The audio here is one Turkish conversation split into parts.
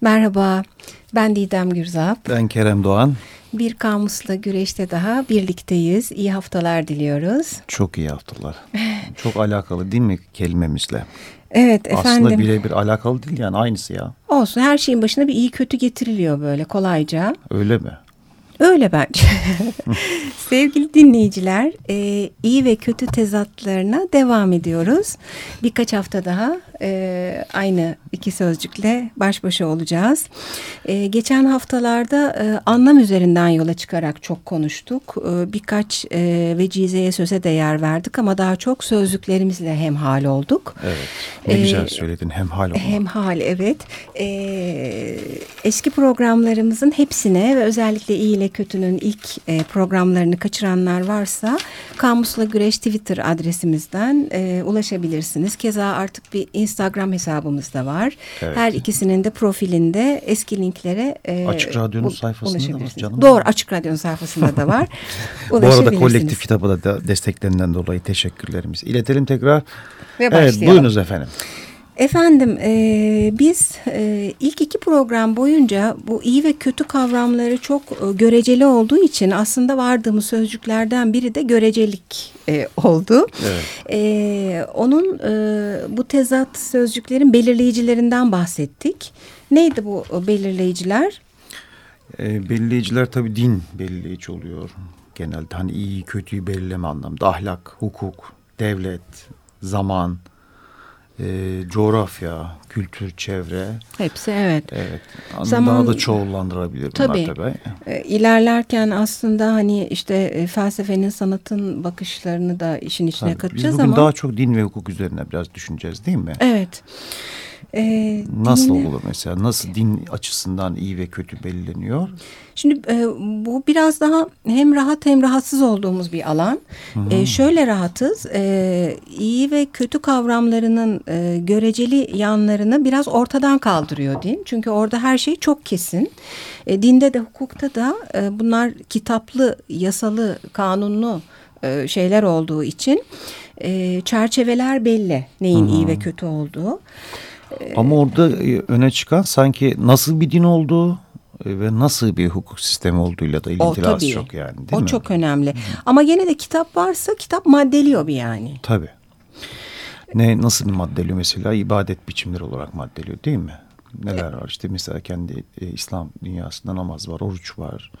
Merhaba, ben Didem Gürzap. Ben Kerem Doğan. Bir kamusla güreşte daha birlikteyiz. İyi haftalar diliyoruz. Çok iyi haftalar. Çok alakalı değil mi kelimemizle? Evet efendim. Aslında birebir alakalı değil yani aynısı ya. Olsun her şeyin başına bir iyi kötü getiriliyor böyle kolayca. Öyle mi? Öyle bence. Sevgili dinleyiciler, e, iyi ve kötü tezatlarına devam ediyoruz. Birkaç hafta daha e, aynı iki sözcükle baş başa olacağız. E, geçen haftalarda e, anlam üzerinden yola çıkarak çok konuştuk. E, birkaç e, vecizeye söze de yer verdik ama daha çok sözcüklerimizle hemhal olduk. Evet, ne e, güzel söyledin hemhal olmak. Hemhal, evet. E, eski programlarımızın hepsine ve özellikle iyi ile kötünün ilk e, programlarını kaçıranlar varsa Kamusla Güreş Twitter adresimizden e, ulaşabilirsiniz. Keza artık bir Instagram hesabımız da var. Evet. Her ikisinin de profilinde eski linklere e, Açık Radyo'nun sayfasında da var canım. Doğru Açık Radyo'nun sayfasında da var. Bu arada kolektif kitaba da desteklerinden dolayı teşekkürlerimizi iletelim tekrar. Ve evet buyurunuz efendim. Efendim e, biz e, ilk iki program boyunca bu iyi ve kötü kavramları çok e, göreceli olduğu için aslında vardığımız sözcüklerden biri de görecelik e, oldu. Evet. E, onun e, bu tezat sözcüklerin belirleyicilerinden bahsettik. Neydi bu belirleyiciler? E, belirleyiciler tabii din belirleyici oluyor genelde. Hani iyi kötüyü belirleme anlamda ahlak, hukuk, devlet, zaman e, coğrafya, kültür, çevre. Hepsi evet. Evet. Zaman, daha da çoğullandırabilir tabii, bunlar tabii. E, ilerlerken aslında hani işte e, felsefenin, sanatın bakışlarını da işin içine tabii. katacağız ama. Biz bugün daha çok din ve hukuk üzerine biraz düşüneceğiz değil mi? Evet. E, Nasıl dinle... olur mesela? Nasıl din açısından iyi ve kötü belirleniyor? Şimdi e, bu biraz daha hem rahat hem rahatsız olduğumuz bir alan. E, şöyle rahatız. E, iyi ve kötü kavramlarının e, göreceli yanlarını biraz ortadan kaldırıyor din. Çünkü orada her şey çok kesin. E, dinde de hukukta da e, bunlar kitaplı, yasalı, kanunlu e, şeyler olduğu için e, çerçeveler belli neyin Hı -hı. iyi ve kötü olduğu. Ama orada e, öne çıkan sanki nasıl bir din olduğu e, ve nasıl bir hukuk sistemi olduğuyla da ilgili az çok yani değil o mi? O çok önemli. Hı. Ama gene de kitap varsa kitap maddeliyor bir yani. Tabii. Ne nasıl bir maddeliyor mesela ibadet biçimleri olarak maddeliyor değil mi? Neler var işte mesela kendi e, İslam dünyasında namaz var, oruç var.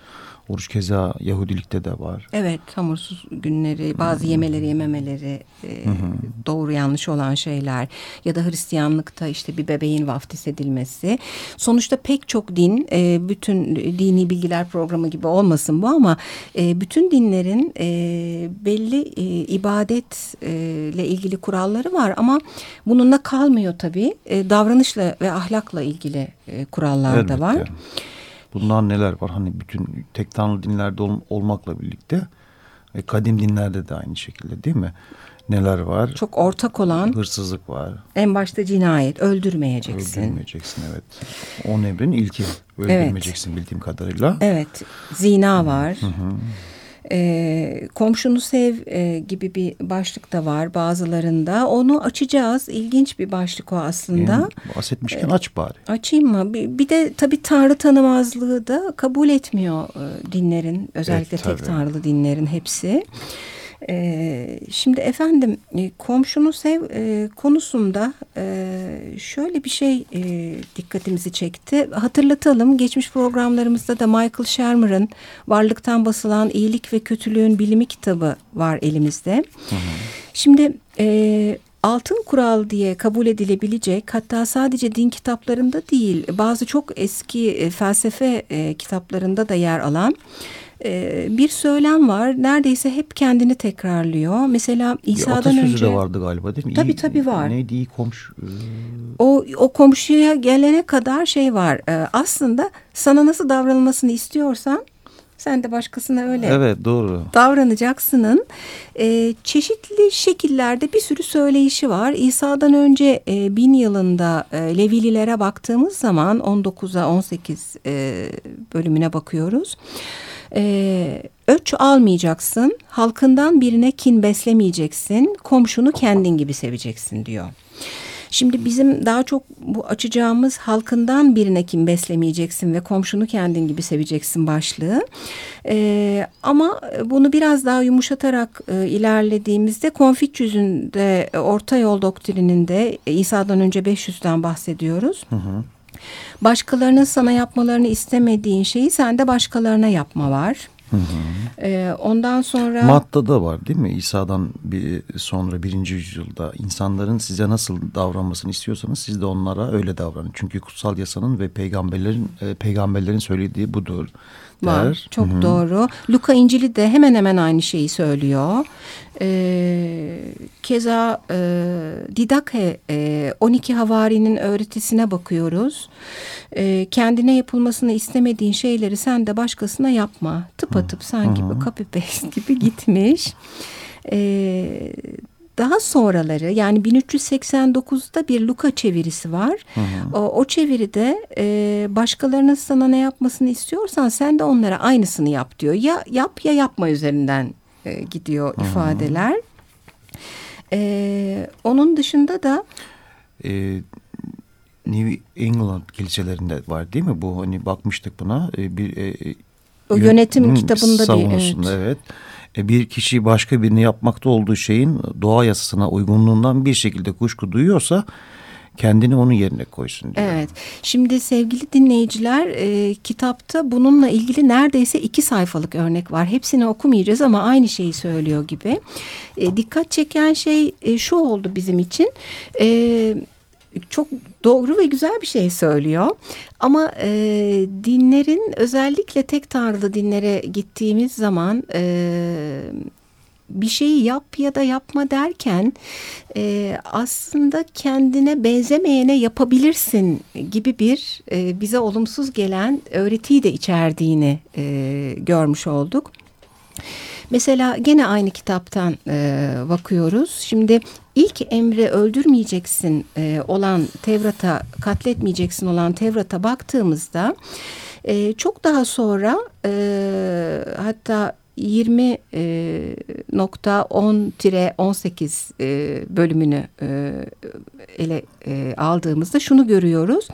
Oruç keza Yahudilikte de var. Evet hamursuz günleri, bazı hmm. yemeleri yememeleri, e, hmm. doğru yanlış olan şeyler ya da Hristiyanlıkta işte bir bebeğin vaftiz edilmesi. Sonuçta pek çok din, e, bütün dini bilgiler programı gibi olmasın bu ama e, bütün dinlerin e, belli e, ibadetle ilgili kuralları var ama bununla kalmıyor tabii. E, davranışla ve ahlakla ilgili e, kurallar Elbette. da var. Bunlar neler var? Hani bütün tek tanrı dinlerde ol, olmakla birlikte ve kadim dinlerde de aynı şekilde değil mi? Neler var? Çok ortak olan hırsızlık var. En başta cinayet, öldürmeyeceksin. Öldürmeyeceksin evet. On emrin ilki öldürmeyeceksin evet. bildiğim kadarıyla. Evet. Zina var. Hı hı. E, komşunu sev e, gibi bir başlık da var bazılarında. Onu açacağız. İlginç bir başlık o aslında. Yani bahsetmişken e, aç bari. Açayım mı? Bir, bir de tabii tanrı tanımazlığı da kabul etmiyor e, dinlerin. Özellikle evet, tek tanrılı dinlerin hepsi. E, şimdi efendim e, komşunu sev e, konusunda e, şöyle bir şey e, dikkatimizi çekti. Hatırlatalım geçmiş programlarımızda da Michael Shermer'ın Varlıktan Basılan İyilik ve Kötülüğün Bilimi kitabı var elimizde. Hı hı. Şimdi e, altın kural diye kabul edilebilecek hatta sadece din kitaplarında değil bazı çok eski e, felsefe e, kitaplarında da yer alan e, bir söylem var. Neredeyse hep kendini tekrarlıyor. Mesela İsa'dan önce... de vardı galiba değil mi? Tabii iyi, tabii var. Neydi iyi komşu? E, o, o komşuya gelene kadar şey var. E, aslında sana nasıl davranılmasını istiyorsan sen de başkasına öyle evet, doğru. davranacaksının e, çeşitli şekillerde bir sürü söyleyişi var. İsa'dan önce e, bin yılında e, Levililere baktığımız zaman 19'a 18 e, bölümüne bakıyoruz. E, öç almayacaksın, halkından birine kin beslemeyeceksin, komşunu kendin gibi seveceksin diyor. Şimdi bizim daha çok bu açacağımız halkından birine kim beslemeyeceksin ve komşunu kendin gibi seveceksin başlığı. E, ama bunu biraz daha yumuşatarak e, ilerlediğimizde Konfüçyüs'ün de orta yol doktrininde İsa'dan önce 500'den bahsediyoruz. Hı hı. Başkalarının sana yapmalarını istemediğin şeyi sen de başkalarına yapma var. Hı hı. Ee, ondan sonra... Matta'da var değil mi? İsa'dan bir sonra birinci yüzyılda insanların size nasıl davranmasını istiyorsanız siz de onlara öyle davranın. Çünkü kutsal yasanın ve peygamberlerin e, peygamberlerin söylediği budur var. Der. Çok Hı -hı. doğru. Luka İncil'i de hemen hemen aynı şeyi söylüyor. Ee, keza e, Didake e, 12 havarinin öğretisine bakıyoruz. E, kendine yapılmasını istemediğin şeyleri sen de başkasına yapma. Tıpatıp sanki bu copy paste gibi gitmiş. E, daha sonraları yani 1389'da bir Luka çevirisi var. Hı hı. O, o çeviride e, başkalarının sana ne yapmasını istiyorsan sen de onlara aynısını yap diyor. Ya yap ya yapma üzerinden e, gidiyor hı hı. ifadeler. E, onun dışında da... E, New England kiliselerinde var değil mi bu? Hani bakmıştık buna. E, bir e, o yönetim kitabında bir evet. evet. E, bir kişi başka birini yapmakta olduğu şeyin doğa yasasına uygunluğundan bir şekilde kuşku duyuyorsa kendini onun yerine koysun diyor. Evet. Şimdi sevgili dinleyiciler e, kitapta bununla ilgili neredeyse iki sayfalık örnek var. Hepsini okumayacağız ama aynı şeyi söylüyor gibi. E, dikkat çeken şey e, şu oldu bizim için. E, çok doğru ve güzel bir şey söylüyor. Ama e, dinlerin özellikle tek tanrılı dinlere gittiğimiz zaman e, bir şeyi yap ya da yapma derken e, aslında kendine benzemeyene yapabilirsin gibi bir e, bize olumsuz gelen öğretiyi de içerdiğini e, görmüş olduk. Mesela gene aynı kitaptan e, bakıyoruz. Şimdi ilk emre öldürmeyeceksin e, olan Tevrat'a katletmeyeceksin olan Tevrat'a baktığımızda e, çok daha sonra e, hatta 20.10-18 e, e, bölümünü e, ele aldığımızda şunu görüyoruz.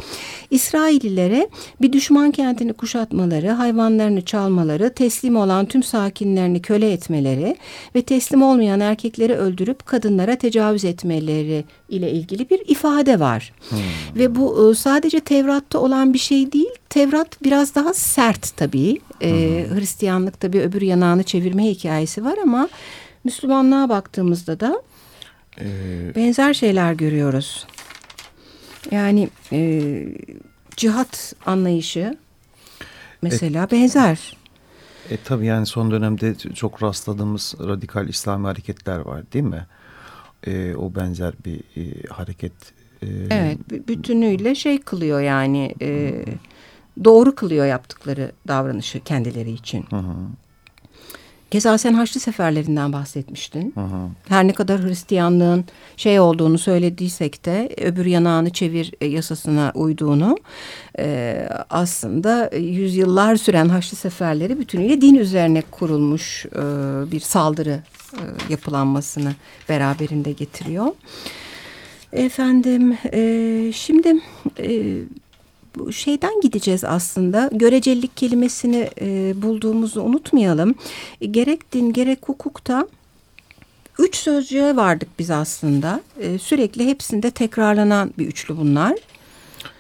İsraillilere bir düşman kentini kuşatmaları, hayvanlarını çalmaları, teslim olan tüm sakinlerini köle etmeleri ve teslim olmayan erkekleri öldürüp kadınlara tecavüz etmeleri ile ilgili bir ifade var. Hmm. Ve bu sadece Tevrat'ta olan bir şey değil. Tevrat biraz daha sert tabii. Ee, Hristiyanlık tabii öbür yanağını çevirme hikayesi var ama Müslümanlığa baktığımızda da ee... benzer şeyler görüyoruz. Yani e, cihat anlayışı mesela e, benzer. E, tabii yani son dönemde çok rastladığımız radikal İslami hareketler var değil mi? E, o benzer bir e, hareket. E, evet bütünüyle şey kılıyor yani e, doğru kılıyor yaptıkları davranışı kendileri için. Hı hı. Keza sen Haçlı seferlerinden bahsetmiştin. Hı hı. Her ne kadar Hristiyanlığın şey olduğunu söylediysek de öbür yanağını çevir e, yasasına uyduğunu e, aslında yüzyıllar süren Haçlı seferleri bütünüyle din üzerine kurulmuş e, bir saldırı e, yapılanmasını beraberinde getiriyor. Efendim e, şimdi e, şeyden gideceğiz aslında. Görecelilik kelimesini e, bulduğumuzu unutmayalım. Gerek din gerek hukukta üç sözcüğe vardık biz aslında. E, sürekli hepsinde tekrarlanan bir üçlü bunlar.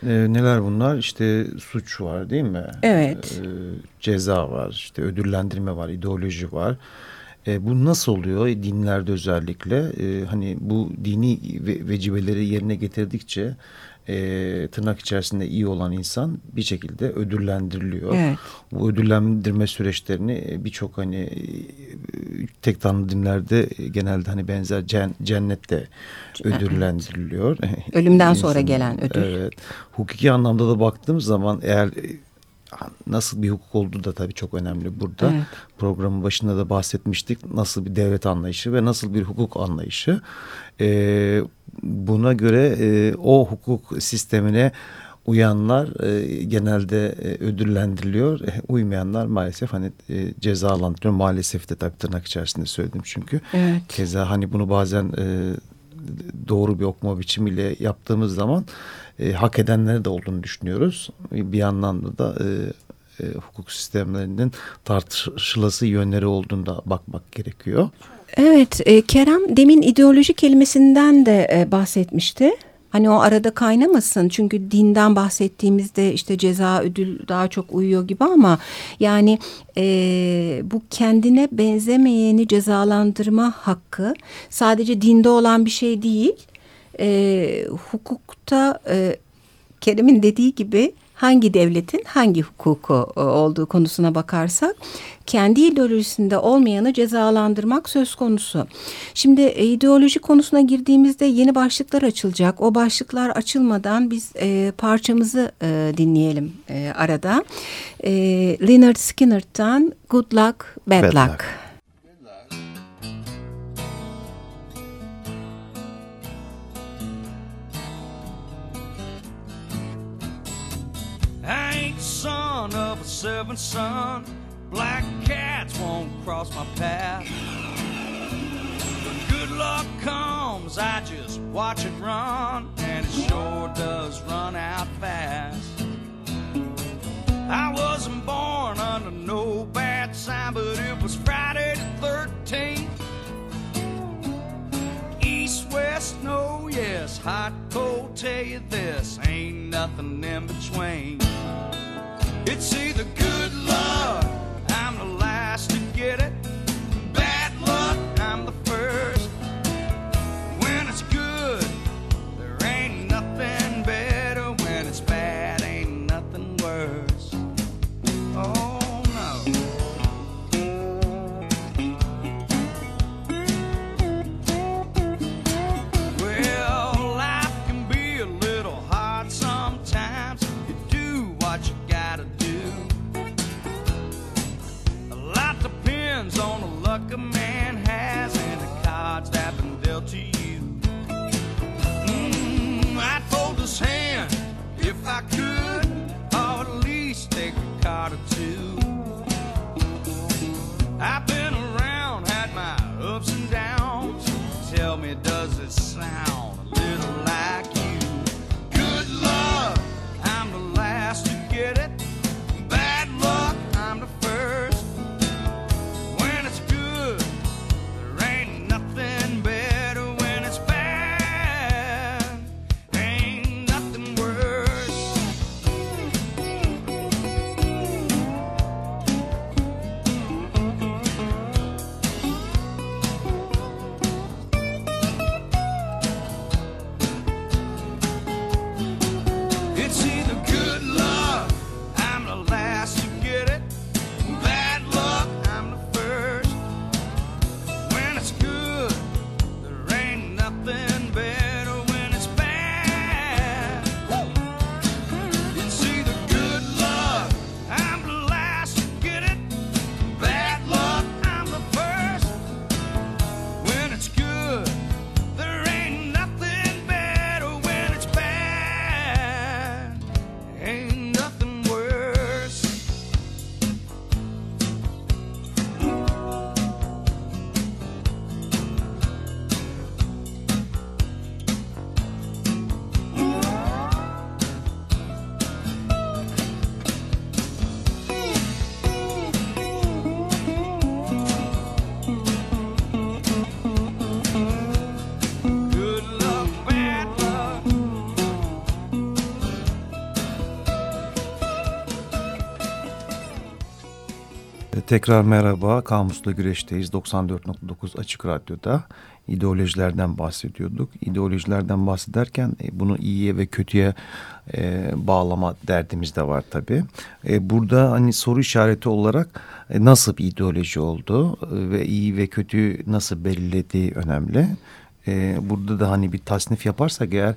E, neler bunlar? İşte suç var değil mi? Evet. E, ceza var, işte ödüllendirme var, ideoloji var. E, bu nasıl oluyor dinlerde özellikle? E, hani bu dini ve, vecibeleri yerine getirdikçe e, tırnak içerisinde iyi olan insan bir şekilde ödüllendiriliyor. Evet. Bu ödüllendirme süreçlerini e, birçok hani e, tek tanrı dinlerde genelde hani benzer cen, cennette ödüllendiriliyor. Ölümden sonra gelen ödül. Evet. Hukuki anlamda da baktığımız zaman eğer nasıl bir hukuk olduğu da tabii çok önemli burada. Evet. Programın başında da bahsetmiştik. Nasıl bir devlet anlayışı ve nasıl bir hukuk anlayışı. E, buna göre e, o hukuk sistemine uyanlar e, genelde e, ödüllendiriliyor. E, uymayanlar maalesef hani e, cezalandırılıyor. Maalesef de tabii tırnak içerisinde söyledim çünkü. Evet. Keza hani bunu bazen e, doğru bir okuma biçimiyle yaptığımız zaman e, hak edenleri de olduğunu düşünüyoruz. Bir yandan da e, e, hukuk sistemlerinin tartışılası yönleri olduğunda bakmak gerekiyor. Evet, e, Kerem demin ideoloji kelimesinden de e, bahsetmişti. Hani o arada kaynamasın çünkü dinden bahsettiğimizde işte ceza ödül daha çok uyuyor gibi ama yani e, bu kendine benzemeyeni cezalandırma hakkı sadece dinde olan bir şey değil. E, hukukta e, Kerem'in dediği gibi hangi devletin hangi hukuku e, olduğu konusuna bakarsak kendi ideolojisinde olmayanı cezalandırmak söz konusu. Şimdi e, ideoloji konusuna girdiğimizde yeni başlıklar açılacak. O başlıklar açılmadan biz e, parçamızı e, dinleyelim e, arada. E, Leonard Skinner'dan Good Luck, Bad, Bad Luck. luck. Son of a servant son. Black cats won't cross my path. When good luck comes, I just watch it run, and it sure does run out fast. I wasn't born under no bad sign, but it was Friday the 13th. East, west, no, yes, hot, cold, tell you this, ain't nothing in between. Tekrar merhaba. Kamusla Güreş'teyiz. 94.9 Açık Radyo'da ideolojilerden bahsediyorduk. İdeolojilerden bahsederken e, bunu iyiye ve kötüye e, bağlama derdimiz de var tabii. E, burada hani soru işareti olarak e, nasıl bir ideoloji oldu e, ve iyi ve kötüyü nasıl belirlediği önemli. E, burada da hani bir tasnif yaparsak eğer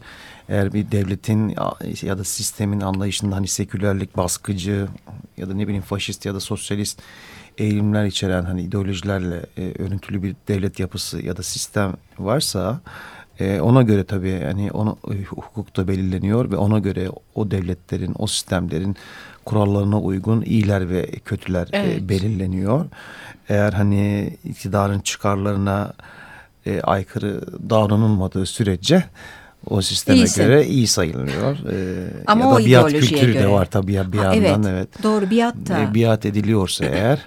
eğer bir devletin ya da sistemin anlayışında hani sekülerlik baskıcı ya da ne bileyim faşist ya da sosyalist eğilimler içeren hani ideolojilerle e, örüntülü bir devlet yapısı ya da sistem varsa e, ona göre tabii hani onu e, hukukta belirleniyor ve ona göre o devletlerin o sistemlerin kurallarına uygun iyiler ve kötüler e, evet. e, belirleniyor. Eğer hani iktidarın çıkarlarına e, aykırı davranılmadığı sürece o sisteme İyisin. göre iyi sayılıyor. Ee, Ama ya da o biat kültürü göre. de var tabii ya bir ha, yandan evet. evet. Doğru biat da. E, biat ediliyorsa eğer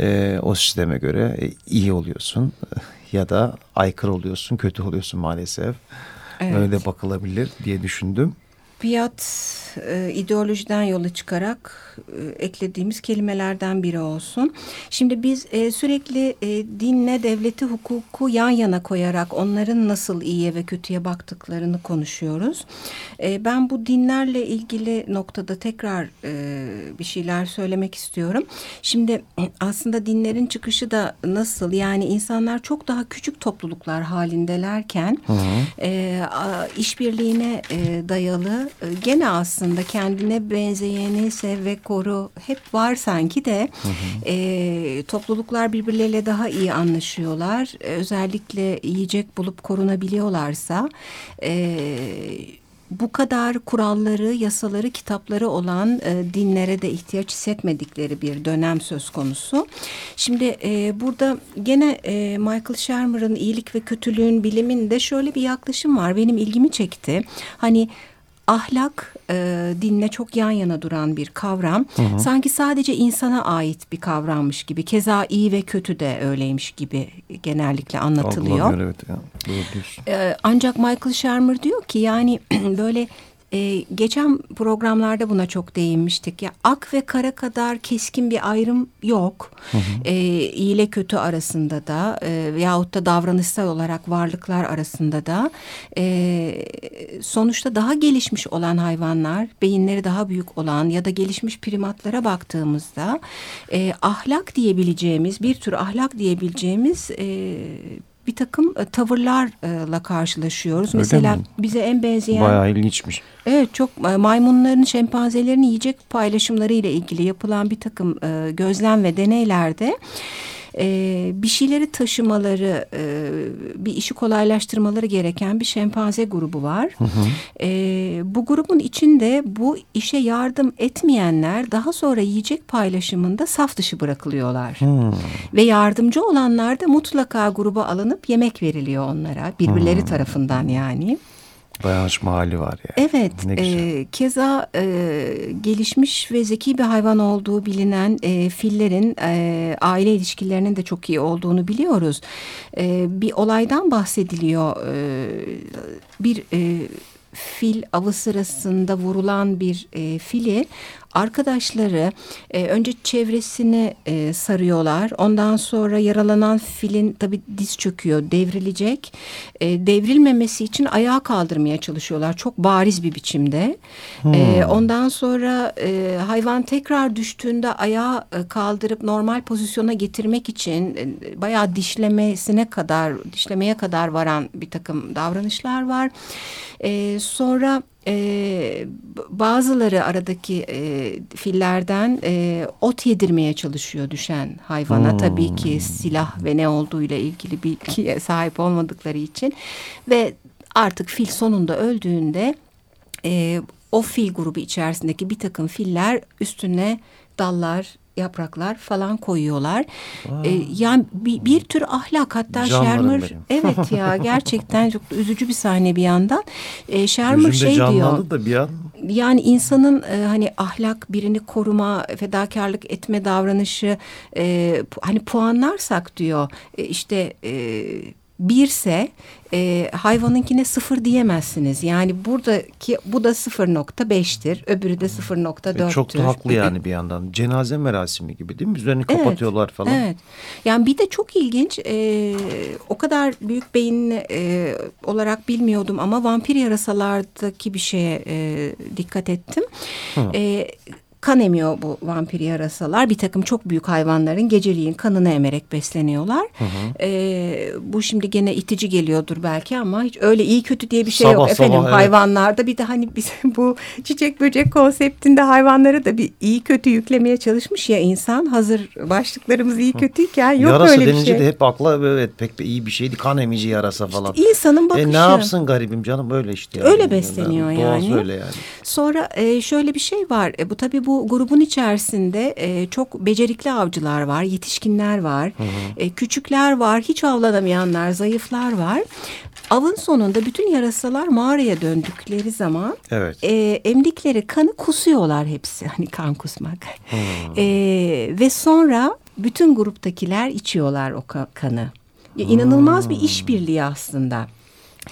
e, o sisteme göre e, iyi oluyorsun ya da aykırı oluyorsun, kötü oluyorsun maalesef. Evet. Öyle bakılabilir diye düşündüm. Biat e, ideolojiden yola çıkarak e, eklediğimiz kelimelerden biri olsun. Şimdi biz e, sürekli e, dinle devleti hukuku yan yana koyarak onların nasıl iyiye ve kötüye baktıklarını konuşuyoruz. E, ben bu dinlerle ilgili noktada tekrar e, bir şeyler söylemek istiyorum. Şimdi aslında dinlerin çıkışı da nasıl yani insanlar çok daha küçük topluluklar halindelerken hı E, işbirliğine e, dayalı gene aslında kendine benzeyeni sev ve koru hep var sanki de hı hı. E, topluluklar birbirleriyle daha iyi anlaşıyorlar. E, özellikle yiyecek bulup korunabiliyorlarsa e, bu kadar kuralları, yasaları, kitapları olan e, dinlere de ihtiyaç hissetmedikleri bir dönem söz konusu. Şimdi e, burada gene e, Michael Shermer'ın iyilik ve kötülüğün biliminde şöyle bir yaklaşım var. Benim ilgimi çekti. Hani ahlak e, dinle çok yan yana duran bir kavram. Hı hı. Sanki sadece insana ait bir kavrammış gibi. Keza iyi ve kötü de öyleymiş gibi genellikle anlatılıyor. evet ya. Doğru E, ancak Michael Shermer diyor ki yani böyle ee, geçen programlarda buna çok değinmiştik. Ya ak ve kara kadar keskin bir ayrım yok. Hı hı. Ee, iyi ile kötü arasında da e, veyahut da davranışsal olarak varlıklar arasında da e, sonuçta daha gelişmiş olan hayvanlar, beyinleri daha büyük olan ya da gelişmiş primatlara baktığımızda e, ahlak diyebileceğimiz bir tür ahlak diyebileceğimiz e, bir takım e, tavırlarla karşılaşıyoruz. Öyle Mesela mi? bize en benzeyen... Bayağı ilginçmiş. Evet çok e, maymunların, şempanzelerin yiyecek paylaşımları ile ilgili yapılan bir takım e, gözlem ve deneylerde e, bir şeyleri taşımaları, e, bir işi kolaylaştırmaları gereken bir şempanze grubu var. Hı hı. E, bu grubun içinde bu işe yardım etmeyenler daha sonra yiyecek paylaşımında saf dışı bırakılıyorlar. Hı. Ve yardımcı olanlar da mutlaka gruba alınıp yemek veriliyor onlara birbirleri hı. tarafından yani. Bayağı hali var yani. Evet. E, keza e, gelişmiş ve zeki bir hayvan olduğu bilinen e, fillerin e, aile ilişkilerinin de çok iyi olduğunu biliyoruz. E, bir olaydan bahsediliyor. E, bir e, fil avı sırasında vurulan bir e, fili arkadaşları e, önce çevresini e, sarıyorlar. Ondan sonra yaralanan filin tabi diz çöküyor, devrilecek. E, devrilmemesi için ayağa kaldırmaya çalışıyorlar. Çok bariz bir biçimde. Hmm. E, ondan sonra e, hayvan tekrar düştüğünde ayağa e, kaldırıp normal pozisyona getirmek için e, bayağı dişlemesine kadar, dişlemeye kadar varan bir takım davranışlar var. E, sonra e, bazıları aradaki e, fillerden e, ot yedirmeye çalışıyor düşen hayvana. Hmm. Tabii ki silah ve ne olduğuyla ilgili bilgiye sahip olmadıkları için. Ve artık fil sonunda öldüğünde e, o fil grubu içerisindeki bir takım filler üstüne dallar, yapraklar falan koyuyorlar. Ee, yani bir, bir tür ahlak hatta Shermer evet ya gerçekten çok üzücü bir sahne bir yandan. Ee, Shermer şey diyor. da bir an. Yani insanın e, hani ahlak birini koruma, fedakarlık etme davranışı e, hani puanlarsak diyor. E, işte e, birse e, hayvanınkine sıfır diyemezsiniz. Yani buradaki bu da 0.5'tir. Öbürü de 0.4'tür. E çok da haklı yani bir yandan. Cenaze merasimi gibi değil mi? Üzerini evet, kapatıyorlar falan. Evet. Yani bir de çok ilginç. E, o kadar büyük beyin e, olarak bilmiyordum ama vampir yarasalardaki bir şeye e, dikkat ettim. E, kan emiyor bu vampir yarasalar. Bir takım çok büyük hayvanların geceliğin kanını emerek besleniyorlar. Hı hı. Ee, bu şimdi gene itici geliyordur belki ama hiç öyle iyi kötü diye bir şey sabah, yok. Efendim sabah, hayvanlarda bir de hani biz bu çiçek böcek konseptinde hayvanları da bir iyi kötü yüklemeye çalışmış ya insan. Hazır başlıklarımız iyi kötüyken yok yarasa öyle bir şey. Yarasa denince de hep akla evet pek bir iyi bir şeydi. Kan emici yarasa falan. İşte insanın bakışı. E ne yapsın garibim canım böyle işte. Yani. Öyle besleniyor yani. Doğası öyle yani. Sonra e, şöyle bir şey var. E, bu tabii bu bu grubun içerisinde e, çok becerikli avcılar var, yetişkinler var, hı hı. E, küçükler var, hiç avlanamayanlar, zayıflar var. Avın sonunda bütün yarasalar mağaraya döndükleri zaman evet. e, emdikleri kanı kusuyorlar hepsi. Hani kan kusmak. Hmm. E, ve sonra bütün gruptakiler içiyorlar o kanı. Ya, inanılmaz hmm. bir işbirliği aslında.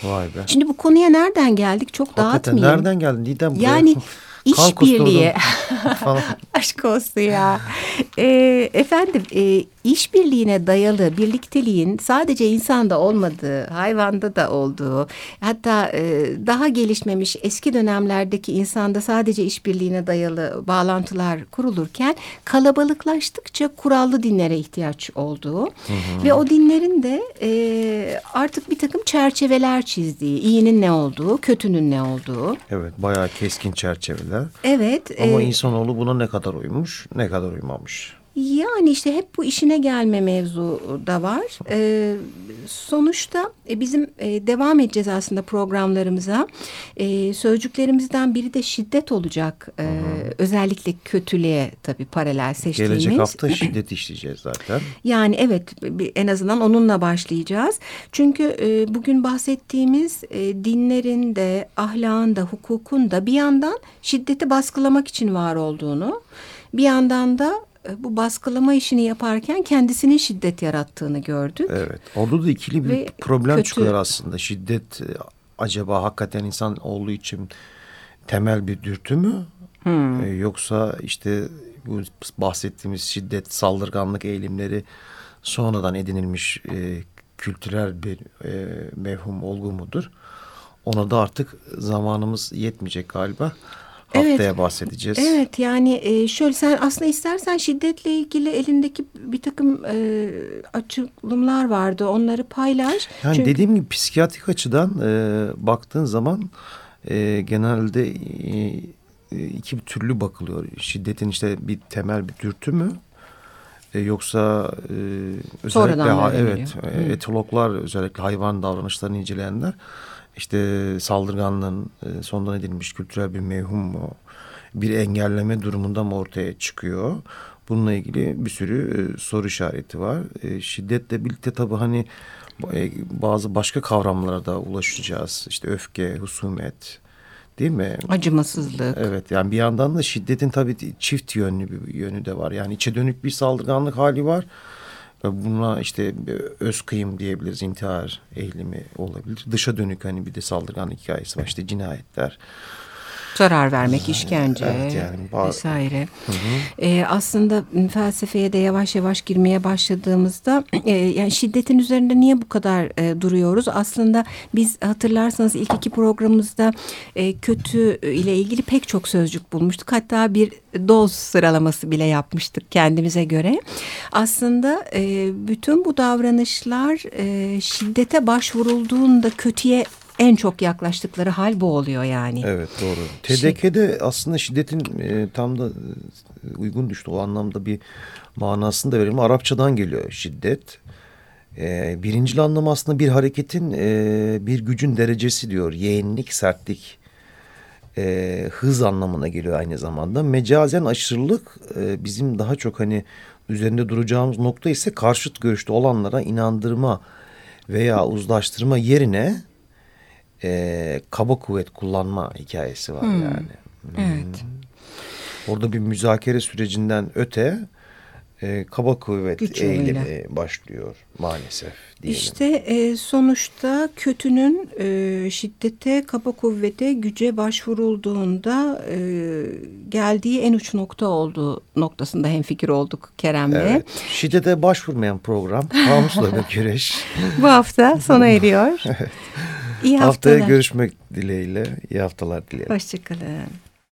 Vay be. Şimdi bu konuya nereden geldik çok Hakikaten dağıtmayayım. nereden geldin? Neden buraya? Yani işbirliği. Aşk olsun ya. E, efendim e, işbirliğine dayalı birlikteliğin sadece insanda olmadığı, hayvanda da olduğu, hatta e, daha gelişmemiş eski dönemlerdeki insanda sadece işbirliğine dayalı bağlantılar kurulurken kalabalıklaştıkça kurallı dinlere ihtiyaç olduğu hı hı. ve o dinlerin de e, artık bir takım çerçeveler çizdiği, iyinin ne olduğu, kötünün ne olduğu. Evet, bayağı keskin çerçeveler. Evet. Ama e, insanoğlu buna ne kadar uymuş, ne kadar uymamış. Yani işte hep bu işine gelme mevzu da var. Ee, sonuçta e, bizim e, devam edeceğiz aslında programlarımıza. E, sözcüklerimizden biri de şiddet olacak. E, özellikle kötülüğe tabii paralel seçtiğimiz. Gelecek hafta şiddet işleyeceğiz zaten. Yani evet en azından onunla başlayacağız. Çünkü e, bugün bahsettiğimiz e, dinlerin de ahlakın da hukukun da bir yandan şiddeti baskılamak için var olduğunu bir yandan da bu baskılama işini yaparken kendisinin şiddet yarattığını gördük. Evet. Orada da ikili bir Ve problem kötü... çıkıyor aslında. Şiddet e, acaba hakikaten insan olduğu için temel bir dürtü mü? Hmm. Ee, yoksa işte bu bahsettiğimiz şiddet, saldırganlık eğilimleri sonradan edinilmiş e, kültürel bir e, mevhum olgu mudur? Ona da artık zamanımız yetmeyecek galiba. Haftaya evet, bahsedeceğiz. Evet yani e, şöyle sen aslında istersen şiddetle ilgili elindeki bir takım e, açılımlar vardı. Onları paylaş. Yani Çünkü... dediğim gibi psikiyatrik açıdan e, baktığın zaman e, genelde e, iki türlü bakılıyor. Şiddetin işte bir temel bir dürtü mü? E, yoksa e, özellikle ha, evet e, etologlar özellikle hayvan davranışlarını inceleyenler işte saldırganlığın e, sondan edilmiş kültürel bir mevhum mu, bir engelleme durumunda mı ortaya çıkıyor? Bununla ilgili bir sürü e, soru işareti var. E, şiddetle birlikte tabii hani bazı başka kavramlara da ulaşacağız. İşte öfke, husumet, değil mi? Acımasızlık. Evet yani bir yandan da şiddetin tabii çift yönlü bir yönü de var. Yani içe dönük bir saldırganlık hali var. Buna işte öz kıyım diyebiliriz, intihar eğilimi olabilir. Dışa dönük hani bir de saldırgan hikayesi var. İşte cinayetler, zarar vermek, işkence evet, yani vesaire. Hı hı. Ee, aslında felsefeye de yavaş yavaş girmeye başladığımızda e, yani şiddetin üzerinde niye bu kadar e, duruyoruz? Aslında biz hatırlarsanız ilk iki programımızda e, kötü ile ilgili pek çok sözcük bulmuştuk. Hatta bir doz sıralaması bile yapmıştık kendimize göre. Aslında e, bütün bu davranışlar e, şiddete başvurulduğunda kötüye en çok yaklaştıkları hal bu oluyor yani. Evet doğru. TDK'de aslında şiddetin e, tam da e, uygun düştü o anlamda bir manasını da verelim. Arapçadan geliyor şiddet. E, birinci anlamı aslında bir hareketin e, bir gücün derecesi diyor. Yeğenlik, sertlik, e, hız anlamına geliyor aynı zamanda. Mecazen aşırılık e, bizim daha çok hani üzerinde duracağımız nokta ise karşıt görüşte olanlara inandırma veya uzlaştırma yerine e, kaba kuvvet kullanma hikayesi var hmm. yani. Evet. Orada bir müzakere sürecinden öte e, kaba kuvvet Güç eğilimi başlıyor maalesef. Diyelim. İşte e, sonuçta kötünün e, şiddete, kaba kuvvete, güce başvurulduğunda e, geldiği en uç nokta olduğu noktasında hemfikir olduk Kerem'le. Evet. Şiddete başvurmayan program Kamusla bir güreş. Bu hafta sona eriyor. evet. İyi haftalar. Haftaya görüşmek dileğiyle. İyi haftalar dilerim. Hoşçakalın.